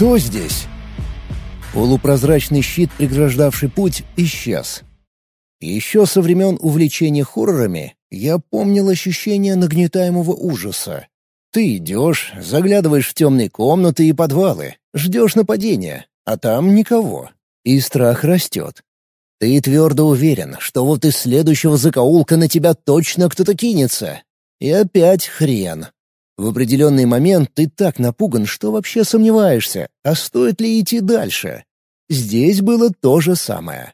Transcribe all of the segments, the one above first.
кто здесь?» Полупрозрачный щит, преграждавший путь, исчез. Еще со времен увлечения хоррорами я помнил ощущение нагнетаемого ужаса. Ты идешь, заглядываешь в темные комнаты и подвалы, ждешь нападения, а там никого. И страх растет. Ты твердо уверен, что вот из следующего закоулка на тебя точно кто-то кинется. И опять хрен. В определенный момент ты так напуган, что вообще сомневаешься, а стоит ли идти дальше. Здесь было то же самое.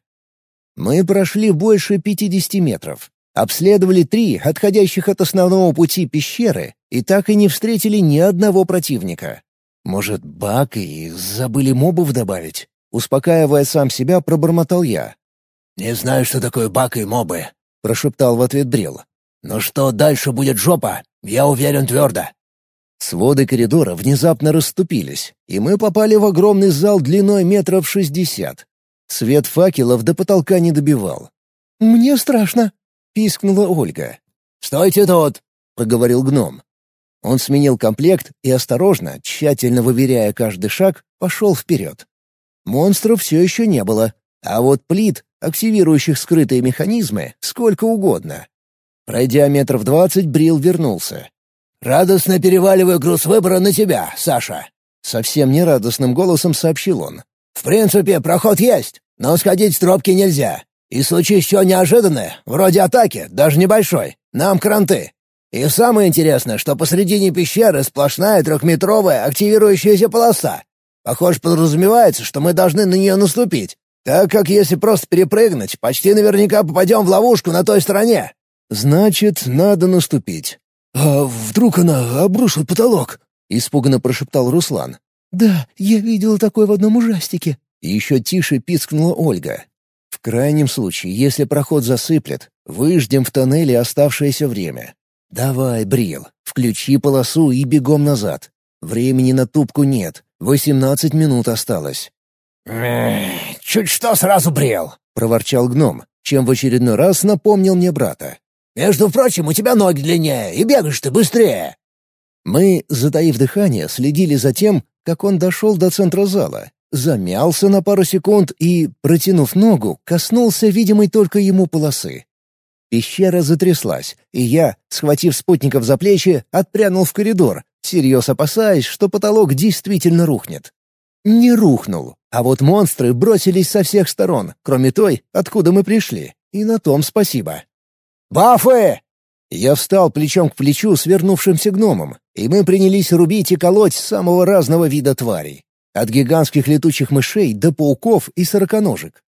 Мы прошли больше 50 метров, обследовали три отходящих от основного пути пещеры и так и не встретили ни одного противника. Может, баг и забыли мобов добавить? Успокаивая сам себя, пробормотал я. «Не знаю, что такое баг и мобы», — прошептал в ответ Брил. «Но что дальше будет жопа, я уверен твердо». Своды коридора внезапно расступились, и мы попали в огромный зал длиной метров шестьдесят. Свет факелов до потолка не добивал. «Мне страшно», — пискнула Ольга. «Стойте тут!» — проговорил гном. Он сменил комплект и осторожно, тщательно выверяя каждый шаг, пошел вперед. Монстров все еще не было, а вот плит, активирующих скрытые механизмы, сколько угодно. Пройдя метров двадцать, Брил вернулся. «Радостно переваливаю груз выбора на тебя, Саша!» Совсем нерадостным голосом сообщил он. «В принципе, проход есть, но сходить с тропки нельзя. И случись что неожиданное, вроде атаки, даже небольшой, нам кранты. И самое интересное, что посредине пещеры сплошная трехметровая активирующаяся полоса. Похоже, подразумевается, что мы должны на нее наступить, так как если просто перепрыгнуть, почти наверняка попадем в ловушку на той стороне. Значит, надо наступить. «А вдруг она обрушит потолок?» — испуганно прошептал Руслан. «Да, я видел такое в одном ужастике». Еще тише пискнула Ольга. «В крайнем случае, если проход засыплет, выждем в тоннеле оставшееся время. Давай, Брил, включи полосу и бегом назад. Времени на тупку нет, восемнадцать минут осталось». «Чуть что сразу брел», — проворчал гном, чем в очередной раз напомнил мне брата. «Между прочим, у тебя ноги длиннее, и бегаешь ты быстрее». Мы, затаив дыхание, следили за тем, как он дошел до центра зала, замялся на пару секунд и, протянув ногу, коснулся видимой только ему полосы. Пещера затряслась, и я, схватив спутников за плечи, отпрянул в коридор, всерьез опасаясь, что потолок действительно рухнет. Не рухнул, а вот монстры бросились со всех сторон, кроме той, откуда мы пришли, и на том спасибо. «Бафы!» Я встал плечом к плечу с вернувшимся гномом, и мы принялись рубить и колоть самого разного вида тварей. От гигантских летучих мышей до пауков и сороконожек.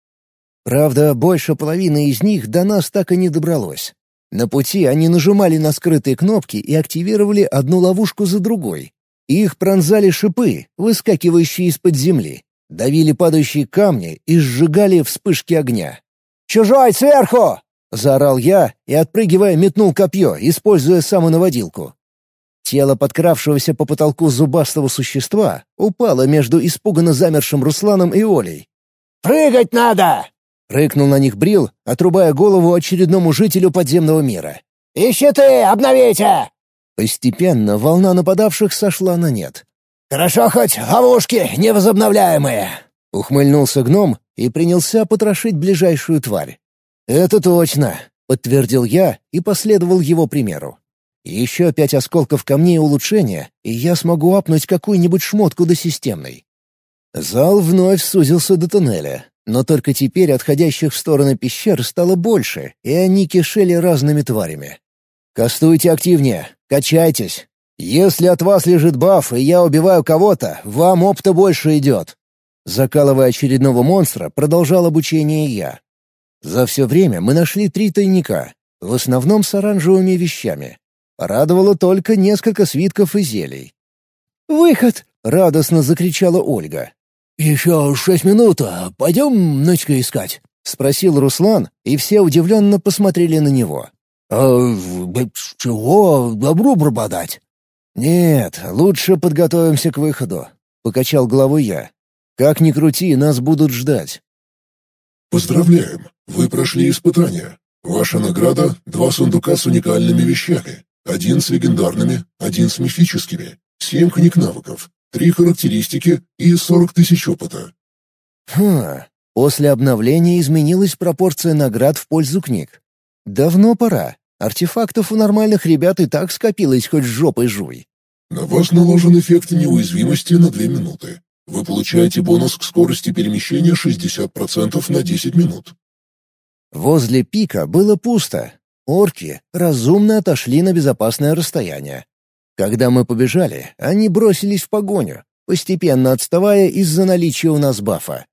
Правда, больше половины из них до нас так и не добралось. На пути они нажимали на скрытые кнопки и активировали одну ловушку за другой. Их пронзали шипы, выскакивающие из-под земли, давили падающие камни и сжигали вспышки огня. «Чужой сверху!» — заорал я и, отпрыгивая, метнул копье, используя самонаводилку. Тело подкравшегося по потолку зубастого существа упало между испуганно замершим Русланом и Олей. «Прыгать надо!» — рыкнул на них Брил, отрубая голову очередному жителю подземного мира. «И щиты обновите!» Постепенно волна нападавших сошла на нет. «Хорошо хоть ловушки невозобновляемые!» — ухмыльнулся гном и принялся потрошить ближайшую тварь. «Это точно!» — подтвердил я и последовал его примеру. Еще пять осколков камней улучшения, и я смогу апнуть какую-нибудь шмотку до системной. Зал вновь сузился до туннеля, но только теперь отходящих в стороны пещер стало больше, и они кишели разными тварями. «Кастуйте активнее, качайтесь. Если от вас лежит баф, и я убиваю кого-то, вам опыта больше идет». Закалывая очередного монстра, продолжал обучение я. За все время мы нашли три тайника, в основном с оранжевыми вещами. Радовало только несколько свитков и зелий. «Выход!» — радостно закричала Ольга. «Еще шесть минут, а пойдем ночка искать?» — спросил Руслан, и все удивленно посмотрели на него. «А чего добру пропадать?» «Нет, лучше подготовимся к выходу», — покачал головой я. «Как ни крути, нас будут ждать». «Поздравляем! Вы прошли испытание. Ваша награда — два сундука с уникальными вещами. Один с легендарными, один с мифическими. Семь книг навыков. три характеристики и 40 тысяч опыта. Хм, после обновления изменилась пропорция наград в пользу книг. Давно пора. Артефактов у нормальных ребят и так скопилось хоть жопой жуй. На вас наложен эффект неуязвимости на 2 минуты. Вы получаете бонус к скорости перемещения 60% на 10 минут. Возле пика было пусто. Орки разумно отошли на безопасное расстояние. Когда мы побежали, они бросились в погоню, постепенно отставая из-за наличия у нас бафа.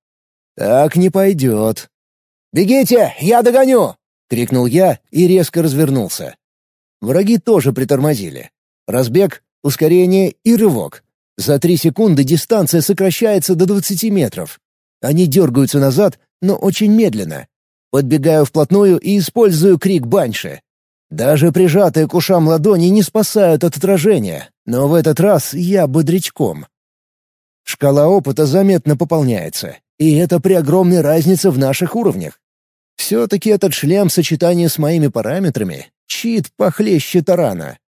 «Так не пойдет». «Бегите, я догоню!» — крикнул я и резко развернулся. Враги тоже притормозили. Разбег, ускорение и рывок. За три секунды дистанция сокращается до 20 метров. Они дергаются назад, но очень медленно. Подбегаю вплотную и использую крик Банши. Даже прижатые к ушам ладони не спасают от отражения, но в этот раз я бодрячком. Шкала опыта заметно пополняется, и это при огромной разнице в наших уровнях. Все-таки этот шлем в сочетании с моими параметрами — чит похлеще тарана.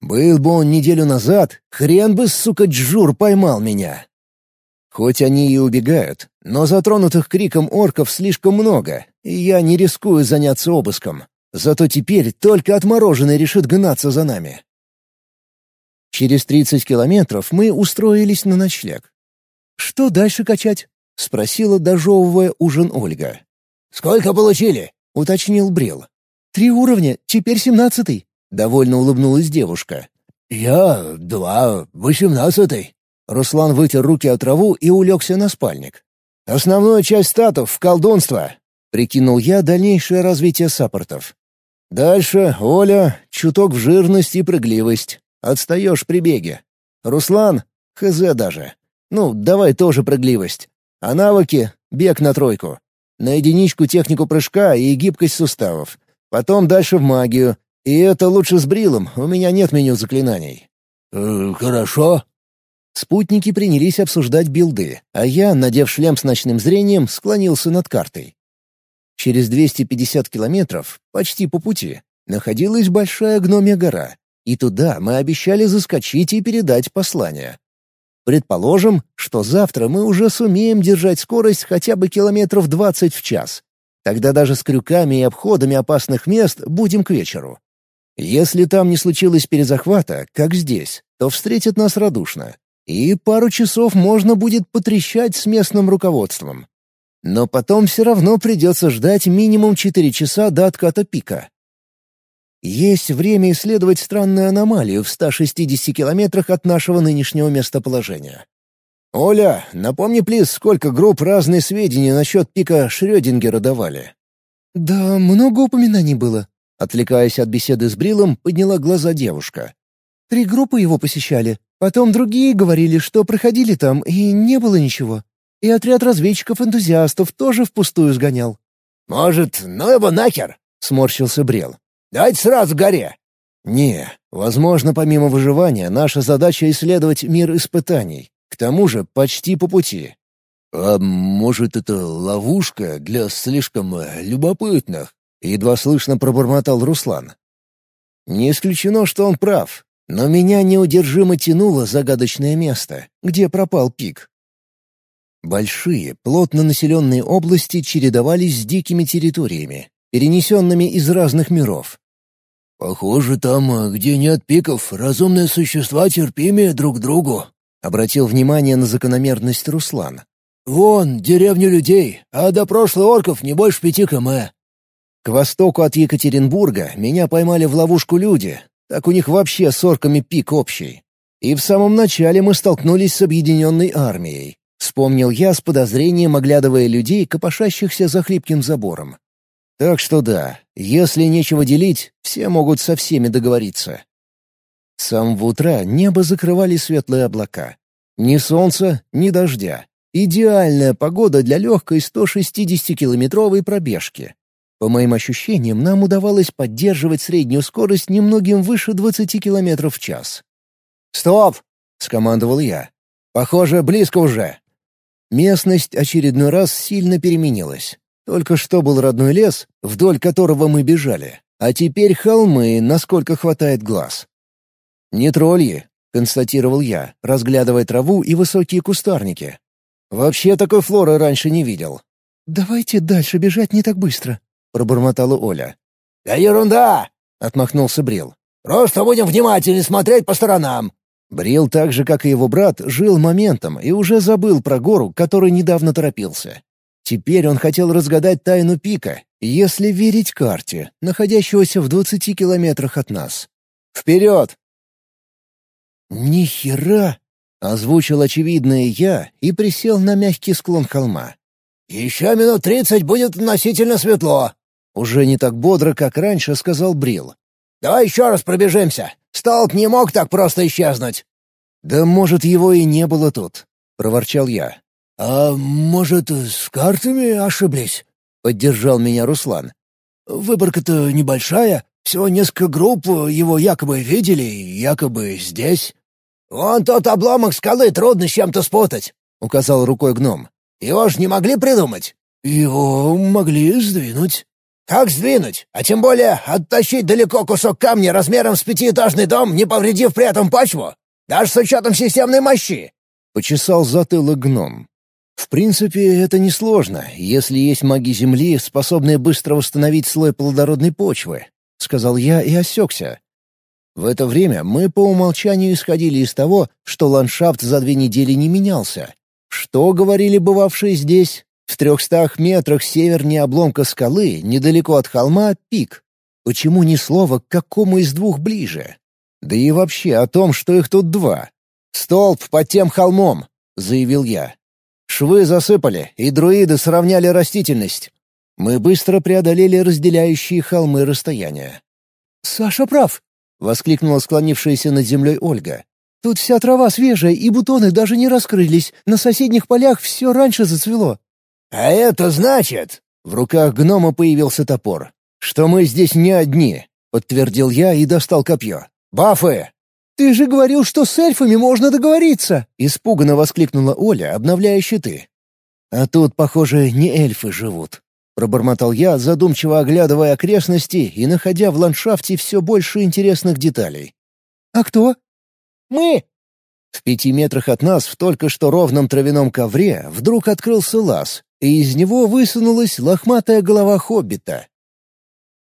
Был бы он неделю назад, хрен бы, сука, Джур поймал меня. Хоть они и убегают, но затронутых криком орков слишком много, и я не рискую заняться обыском. Зато теперь только отмороженный решит гнаться за нами. Через тридцать километров мы устроились на ночлег. «Что дальше качать?» — спросила, дожевывая ужин Ольга. «Сколько получили?» — уточнил Брил. «Три уровня, теперь семнадцатый». Довольно улыбнулась девушка. «Я два, восемнадцатый». Руслан вытер руки от траву и улегся на спальник. «Основную часть статов в колдунство», — прикинул я дальнейшее развитие саппортов. «Дальше, Оля, чуток в жирность и прыгливость. Отстаешь при беге. Руслан, хз даже. Ну, давай тоже прыгливость. А навыки — бег на тройку. На единичку технику прыжка и гибкость суставов. Потом дальше в магию, и это лучше с брилом, у меня нет меню заклинаний». «Э, «Хорошо». Спутники принялись обсуждать билды, а я, надев шлем с ночным зрением, склонился над картой. Через 250 километров, почти по пути, находилась большая гномья гора, и туда мы обещали заскочить и передать послание. Предположим, что завтра мы уже сумеем держать скорость хотя бы километров 20 в час. Тогда даже с крюками и обходами опасных мест будем к вечеру. Если там не случилось перезахвата, как здесь, то встретят нас радушно. И пару часов можно будет потрещать с местным руководством. Но потом все равно придется ждать минимум 4 часа до отката пика. Есть время исследовать странную аномалию в 160 километрах от нашего нынешнего местоположения. «Оля, напомни, плиз, сколько групп разные сведения насчет пика Шрёдингера давали?» «Да много упоминаний было», Отвлекаясь от беседы с Брилом, подняла глаза девушка. «Три группы его посещали. Потом другие говорили, что проходили там, и не было ничего. И отряд разведчиков-энтузиастов тоже впустую сгонял». «Может, ну его нахер?» — сморщился Брел. «Дайте сразу горе». «Не, возможно, помимо выживания, наша задача — исследовать мир испытаний. К тому же почти по пути». «А может, это ловушка для слишком э, любопытных?» Едва слышно пробормотал Руслан. Не исключено, что он прав, но меня неудержимо тянуло загадочное место, где пропал пик. Большие, плотно населенные области чередовались с дикими территориями, перенесенными из разных миров. «Похоже, там, где нет пиков, разумные существа терпимее друг другу», — обратил внимание на закономерность Руслан. «Вон, деревня людей, а до прошлых орков не больше пяти км. К востоку от Екатеринбурга меня поймали в ловушку люди, так у них вообще с орками пик общий. И в самом начале мы столкнулись с объединенной армией. Вспомнил я с подозрением, оглядывая людей, копошащихся за хлипким забором. Так что да, если нечего делить, все могут со всеми договориться. С самого утра небо закрывали светлые облака. Ни солнца, ни дождя. Идеальная погода для легкой 160-километровой пробежки. По моим ощущениям, нам удавалось поддерживать среднюю скорость немногим выше 20 км в час. «Стоп!» — скомандовал я. «Похоже, близко уже». Местность очередной раз сильно переменилась. Только что был родной лес, вдоль которого мы бежали, а теперь холмы, насколько хватает глаз. Не тролли, — констатировал я, разглядывая траву и высокие кустарники. «Вообще такой флоры раньше не видел». «Давайте дальше бежать не так быстро», — пробормотала Оля. «Да ерунда!» — отмахнулся Брил. «Просто будем внимательнее смотреть по сторонам». Брил так же, как и его брат, жил моментом и уже забыл про гору, который недавно торопился. Теперь он хотел разгадать тайну пика, если верить карте, находящегося в двадцати километрах от нас. «Вперед!» «Ни хера!» — озвучил очевидное я и присел на мягкий склон холма. «Еще минут тридцать будет относительно светло», — уже не так бодро, как раньше, сказал Брил. «Давай еще раз пробежимся. Столб не мог так просто исчезнуть». «Да, может, его и не было тут», — проворчал я. «А может, с картами ошиблись?» — поддержал меня Руслан. «Выборка-то небольшая, всего несколько групп его якобы видели, якобы здесь». «Вон тот обломок скалы трудно с чем-то спутать», — указал рукой гном. «Его ж не могли придумать?» «Его могли сдвинуть». «Как сдвинуть? А тем более оттащить далеко кусок камня размером с пятиэтажный дом, не повредив при этом почву? Даже с учетом системной мощи!» — почесал затылок гном. В принципе, это несложно, если есть маги Земли, способные быстро восстановить слой плодородной почвы, — сказал я и осекся. В это время мы по умолчанию исходили из того, что ландшафт за две недели не менялся. Что говорили бывавшие здесь? В трехстах метрах севернее обломка скалы, недалеко от холма, пик. Почему ни слова к какому из двух ближе? Да и вообще о том, что их тут два. «Столб под тем холмом», — заявил я. Швы засыпали, и друиды сравняли растительность. Мы быстро преодолели разделяющие холмы расстояния. «Саша прав!» — воскликнула склонившаяся над землей Ольга. «Тут вся трава свежая, и бутоны даже не раскрылись. На соседних полях все раньше зацвело». «А это значит...» — в руках гнома появился топор. «Что мы здесь не одни», — подтвердил я и достал копье. «Бафы!» «Ты же говорил, что с эльфами можно договориться!» — испуганно воскликнула Оля, обновляя щиты. «А тут, похоже, не эльфы живут», — пробормотал я, задумчиво оглядывая окрестности и находя в ландшафте все больше интересных деталей. «А кто?» «Мы!» В пяти метрах от нас в только что ровном травяном ковре вдруг открылся лаз, и из него высунулась лохматая голова хоббита.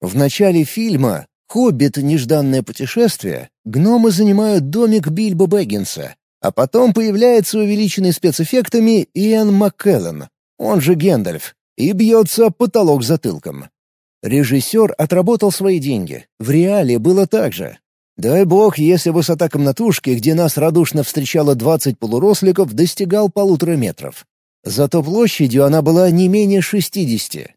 В начале фильма «Хоббит. Нежданное путешествие» гномы занимают домик Бильбо Бэггинса, а потом появляется увеличенный спецэффектами Иэн МакКеллен, он же Гэндальф, и бьется потолок затылком. Режиссер отработал свои деньги. В реале было так же. Дай бог, если высота комнатушки, где нас радушно встречало двадцать полуросликов, достигал полутора метров. Зато площадью она была не менее шестидесяти.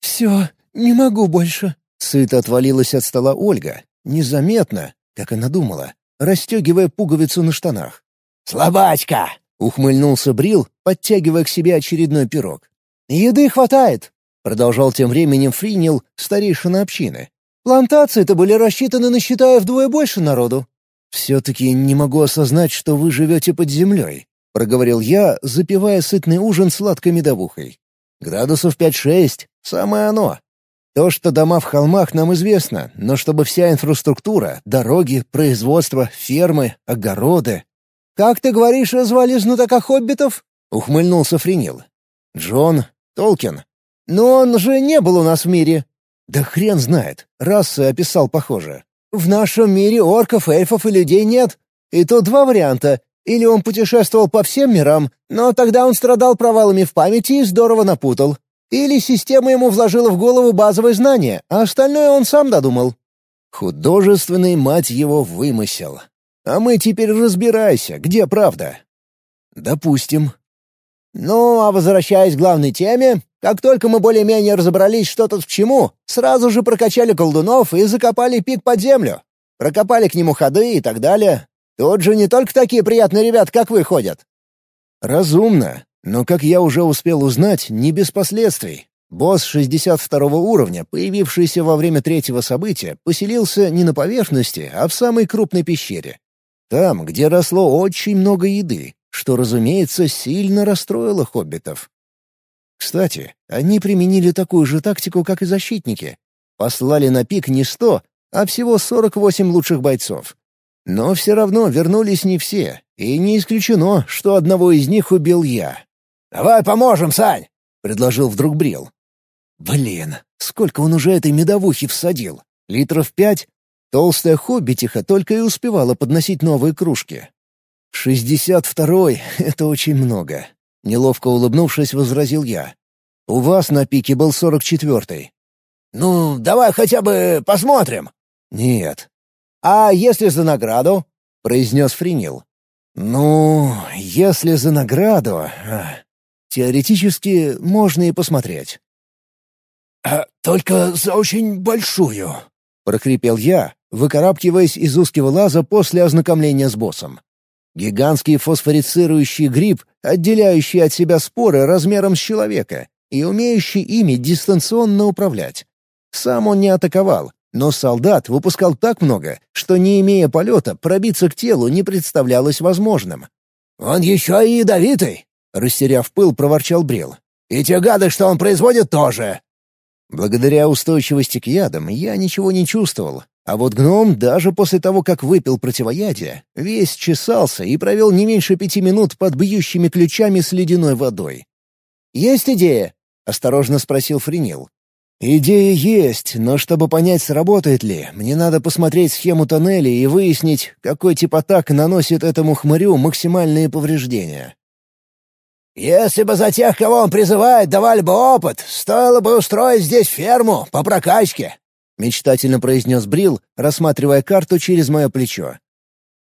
«Все, не могу больше», — сыто отвалилась от стола Ольга. Незаметно, как она думала, расстегивая пуговицу на штанах. «Слабачка!» — ухмыльнулся Брил, подтягивая к себе очередной пирог. «Еды хватает!» — продолжал тем временем Фринил, старейшина общины. «Плантации-то были рассчитаны на, считая, вдвое больше народу». «Все-таки не могу осознать, что вы живете под землей», — проговорил я, запивая сытный ужин сладкой медовухой. «Градусов пять-шесть — самое оно. То, что дома в холмах, нам известно, но чтобы вся инфраструктура — дороги, производство, фермы, огороды... «Как ты говоришь, звали знатока хоббитов?» — ухмыльнулся Френил. «Джон Толкин. Но он же не был у нас в мире». «Да хрен знает. Расы описал похоже». «В нашем мире орков, эльфов и людей нет. И тут два варианта. Или он путешествовал по всем мирам, но тогда он страдал провалами в памяти и здорово напутал. Или система ему вложила в голову базовые знания, а остальное он сам додумал. Художественный, мать его, вымысел. А мы теперь разбирайся, где правда. Допустим. Ну, а возвращаясь к главной теме, как только мы более-менее разобрались, что тут к чему, сразу же прокачали колдунов и закопали пик под землю. Прокопали к нему ходы и так далее. Тут же не только такие приятные ребята, как вы, ходят. Разумно. Но, как я уже успел узнать, не без последствий. Босс 62 уровня, появившийся во время третьего события, поселился не на поверхности, а в самой крупной пещере. Там, где росло очень много еды, что, разумеется, сильно расстроило хоббитов. Кстати, они применили такую же тактику, как и защитники. Послали на пик не сто, а всего 48 лучших бойцов. Но все равно вернулись не все, и не исключено, что одного из них убил я. «Давай поможем, Сань!» — предложил вдруг Брил. «Блин, сколько он уже этой медовухи всадил? Литров пять? Толстая хоббитиха только и успевала подносить новые кружки. «Шестьдесят второй — это очень много», — неловко улыбнувшись, возразил я. «У вас на пике был сорок четвертый». «Ну, давай хотя бы посмотрим». «Нет». «А если за награду?» — произнес Фринил. «Ну, если за награду...» а, Теоретически можно и посмотреть. А, «Только за очень большую», — прохрипел я, выкарабкиваясь из узкого лаза после ознакомления с боссом. Гигантский фосфорицирующий гриб, отделяющий от себя споры размером с человека и умеющий ими дистанционно управлять. Сам он не атаковал, но солдат выпускал так много, что, не имея полета, пробиться к телу не представлялось возможным. «Он еще и ядовитый!» — растеряв пыл, проворчал Брил. «И те гады, что он производит, тоже!» Благодаря устойчивости к ядам я ничего не чувствовал, а вот гном даже после того, как выпил противоядие, весь чесался и провел не меньше пяти минут под бьющими ключами с ледяной водой. «Есть идея?» — осторожно спросил Френил. «Идея есть, но чтобы понять, сработает ли, мне надо посмотреть схему тоннеля и выяснить, какой тип атак наносит этому хмырю максимальные повреждения». «Если бы за тех, кого он призывает, давали бы опыт, стоило бы устроить здесь ферму по прокачке», — мечтательно произнес Брил, рассматривая карту через мое плечо.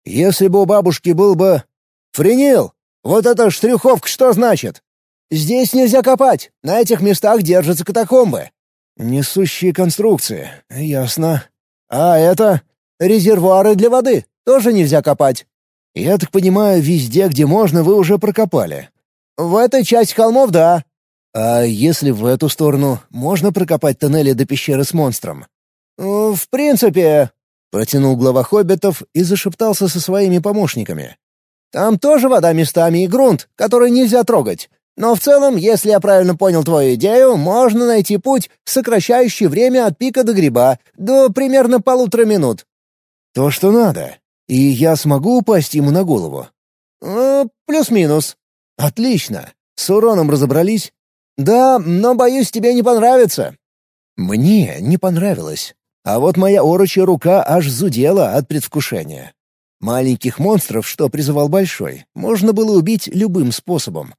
«Если бы у бабушки был бы...» «Френил! Вот эта штриховка что значит?» «Здесь нельзя копать. На этих местах держатся катакомбы». «Несущие конструкции. Ясно. А это...» «Резервуары для воды. Тоже нельзя копать». «Я так понимаю, везде, где можно, вы уже прокопали». «В этой части холмов — да». «А если в эту сторону, можно прокопать тоннели до пещеры с монстром?» Э, «В принципе...» — протянул глава хоббитов и зашептался со своими помощниками. «Там тоже вода местами и грунт, который нельзя трогать. Но в целом, если я правильно понял твою идею, можно найти путь, сокращающий время от пика до гриба, до примерно полутора минут». «То, что надо. И я смогу упасть ему на голову?» э, «Плюс-минус». «Отлично. С уроном разобрались?» «Да, но, боюсь, тебе не понравится». Мне не понравилось. А вот моя орочья рука аж зудела от предвкушения. Маленьких монстров, что призывал Большой, можно было убить любым способом.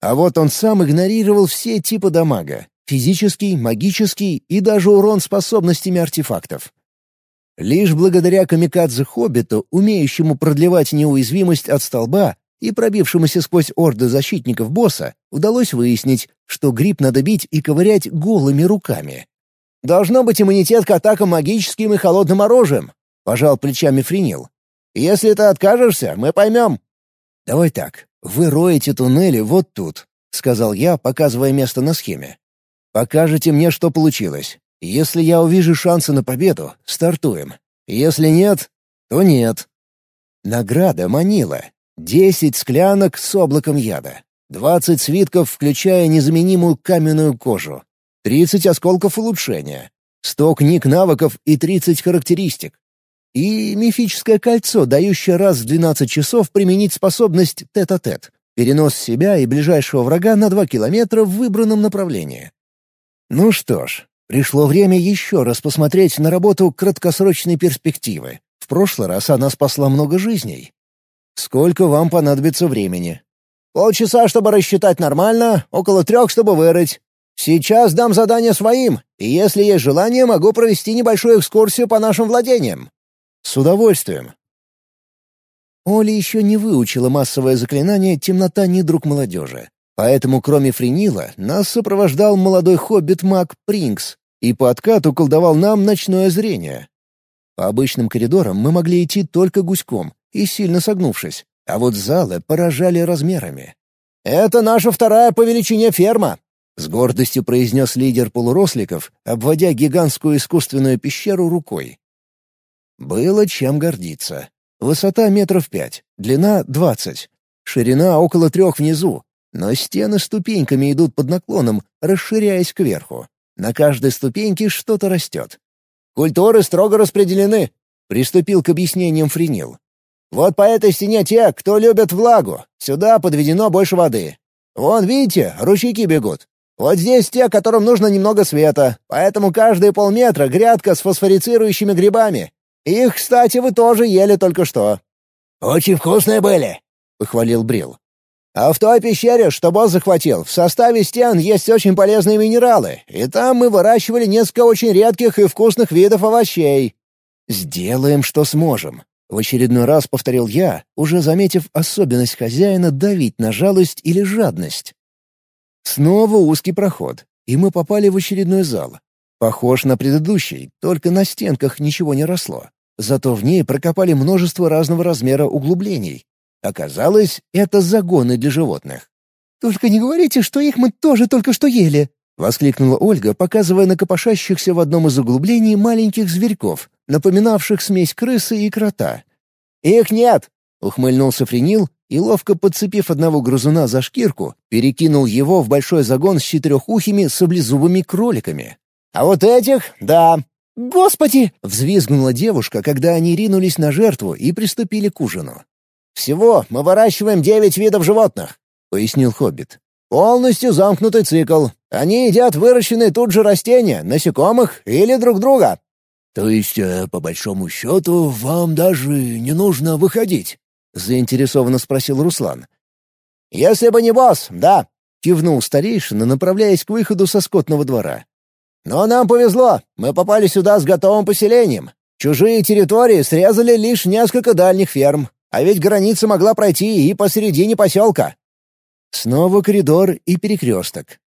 А вот он сам игнорировал все типы дамага — физический, магический и даже урон способностями артефактов. Лишь благодаря камикадзе-хоббиту, умеющему продлевать неуязвимость от столба и пробившемуся сквозь орды защитников босса, удалось выяснить, что гриб надо бить и ковырять голыми руками. Должно быть иммунитет к атакам магическим и холодным оружием», — пожал плечами Френил. «Если ты откажешься, мы поймем». «Давай так. Вы роете туннели вот тут», — сказал я, показывая место на схеме. «Покажете мне, что получилось. Если я увижу шансы на победу, стартуем. Если нет, то нет». Награда манила. Десять склянок с облаком яда. Двадцать свитков, включая незаменимую каменную кожу. Тридцать осколков улучшения, сто книг навыков и тридцать характеристик. И мифическое кольцо, дающее раз в двенадцать часов применить способность тет-а-тет. Перенос себя и ближайшего врага на два километра в выбранном направлении. Ну что ж, пришло время еще раз посмотреть на работу краткосрочной перспективы. В прошлый раз она спасла много жизней. Сколько вам понадобится времени? Полчаса, чтобы рассчитать нормально, около трех, чтобы вырыть. Сейчас дам задание своим, и если есть желание, могу провести небольшую экскурсию по нашим владениям». «С удовольствием». Оля еще не выучила массовое заклинание «Темнота не друг молодежи». Поэтому, кроме Френила, нас сопровождал молодой хоббит-маг Принкс и по откату колдовал нам ночное зрение. По обычным коридорам мы могли идти только гуськом и сильно согнувшись, а вот залы поражали размерами. «Это наша вторая по величине ферма», с гордостью произнес лидер полуросликов, обводя гигантскую искусственную пещеру рукой. Было чем гордиться. Высота метров пять, длина — двадцать, ширина около трех внизу, но стены ступеньками идут под наклоном, расширяясь кверху. На каждой ступеньке что-то растет. «Культуры строго распределены. Приступил к объяснениям Френил. «Вот по этой стене те, кто любит влагу. Сюда подведено больше воды. Вон, видите, ручейки бегут. Вот здесь те, которым нужно немного света, поэтому каждые полметра грядка с фосфорицирующими грибами. Их, кстати, вы тоже ели только что». «Очень вкусные были», — похвалил Брил. «А в той пещере, что босс захватил, в составе стен есть очень полезные минералы, и там мы выращивали несколько очень редких и вкусных видов овощей». «Сделаем, что сможем», — в очередной раз повторил я, уже заметив особенность хозяина давить на жалость или жадность. Снова узкий проход, и мы попали в очередной зал. Похож на предыдущий, только на стенках ничего не росло. Зато в ней прокопали множество разного размера углублений. Оказалось, это загоны для животных. «Только не говорите, что их мы тоже только что ели!» — воскликнула Ольга, показывая на копошащихся в одном из углублений маленьких зверьков, напоминавших смесь крысы и крота. «Их нет!» — ухмыльнулся Френил и, ловко подцепив одного грызуна за шкирку, перекинул его в большой загон с четырехухими саблезубыми кроликами. «А вот этих — да!» «Господи!» — взвизгнула девушка, когда они ринулись на жертву и приступили к ужину. «Всего мы выращиваем девять видов животных», — пояснил Хоббит. «Полностью замкнутый цикл. Они едят выращенные тут же растения, насекомых или друг друга». «То есть, э, по большому счету, вам даже не нужно выходить?» — заинтересованно спросил Руслан. «Если бы не босс, да», — кивнул старейшина, направляясь к выходу со скотного двора. «Но нам повезло, мы попали сюда с готовым поселением. Чужие территории срезали лишь несколько дальних ферм, а ведь граница могла пройти и посередине поселка». Снова коридор и перекресток.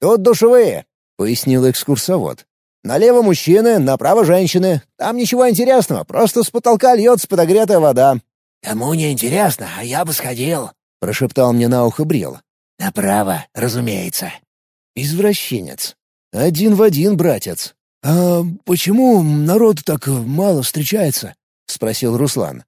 «Тут душевые», — пояснил экскурсовод. «Налево мужчины, направо женщины. Там ничего интересного, просто с потолка льется подогретая вода. «Кому не интересно, а я бы сходил», — прошептал мне на ухо Брил. «Направо, разумеется». «Извращенец. Один в один, братец». «А почему народ так мало встречается?» — спросил Руслан.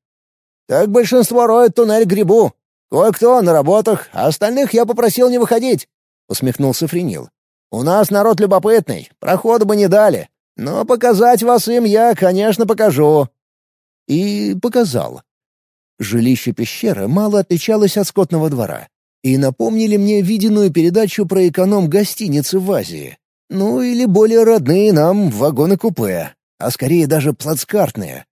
«Так большинство роет туннель к грибу. Кое-кто на работах, а остальных я попросил не выходить», — усмехнулся Френил. «У нас народ любопытный, прохода бы не дали. Но показать вас им я, конечно, покажу». И показал. Жилище пещеры мало отличалось от скотного двора. И напомнили мне виденную передачу про эконом-гостиницы в Азии. Ну или более родные нам вагоны-купе, а скорее даже плацкартные.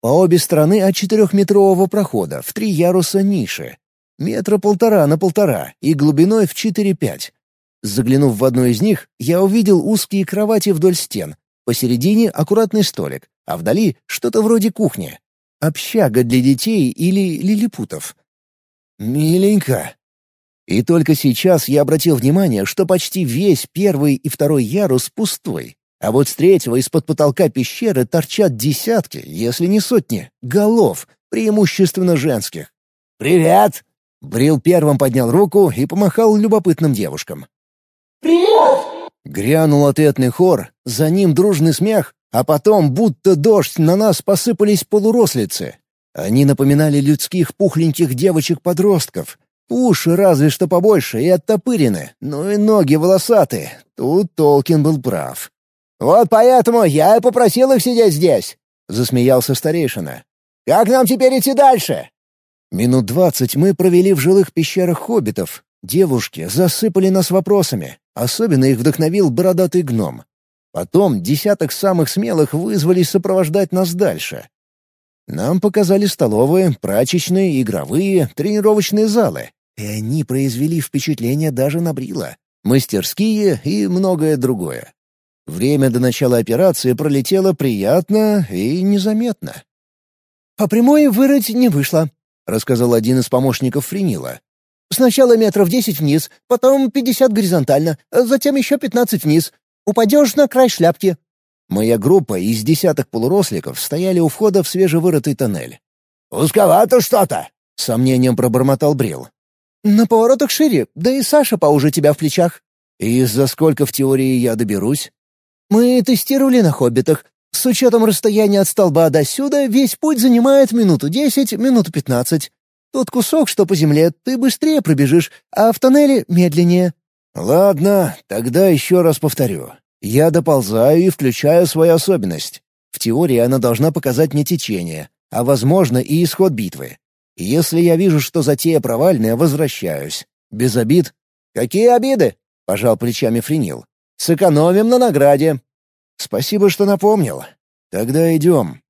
По обе стороны от четырехметрового прохода в три яруса ниши. Метра полтора на полтора и глубиной в четыре-пять. Заглянув в одну из них, я увидел узкие кровати вдоль стен. Посередине аккуратный столик, а вдали что-то вроде кухни. Общага для детей или лилипутов. Миленько. И только сейчас я обратил внимание, что почти весь первый и второй ярус пустой. А вот с третьего из-под потолка пещеры торчат десятки, если не сотни, голов, преимущественно женских. «Привет!» Брил первым поднял руку и помахал любопытным девушкам. «Привет!» Грянул ответный хор, за ним дружный смех, а потом, будто дождь, на нас посыпались полурослицы. Они напоминали людских пухленьких девочек-подростков. Уши разве что побольше и оттопырены, но и ноги волосатые. Тут Толкин был прав. «Вот поэтому я и попросил их сидеть здесь», — засмеялся старейшина. «Как нам теперь идти дальше?» Минут двадцать мы провели в жилых пещерах хоббитов. Девушки засыпали нас вопросами. Особенно их вдохновил бородатый гном. Потом десяток самых смелых вызвались сопровождать нас дальше. Нам показали столовые, прачечные, игровые, тренировочные залы. И они произвели впечатление даже на Брила. Мастерские и многое другое. Время до начала операции пролетело приятно и незаметно. «По прямой вырыть не вышло», — рассказал один из помощников Френила. «Сначала метров десять вниз, потом пятьдесят горизонтально, затем еще пятнадцать вниз. Упадешь на край шляпки». Моя группа из десяток полуросликов стояли у входа в свежевырытый тоннель. «Узковато что-то!» — сомнением пробормотал Брил. «На поворотах шире, да и Саша поуже тебя в плечах». «И за сколько в теории я доберусь?» «Мы тестировали на хоббитах. С учетом расстояния от столба до сюда весь путь занимает минуту десять, минуту пятнадцать. Тот кусок, что по земле, ты быстрее пробежишь, а в тоннеле — медленнее». «Ладно, тогда еще раз повторю. Я доползаю и включаю свою особенность. В теории она должна показать мне течение, а, возможно, и исход битвы. Если я вижу, что затея провальная, возвращаюсь. Без обид. «Какие обиды?» — пожал плечами Френил. «Сэкономим на награде». «Спасибо, что напомнил. Тогда идем».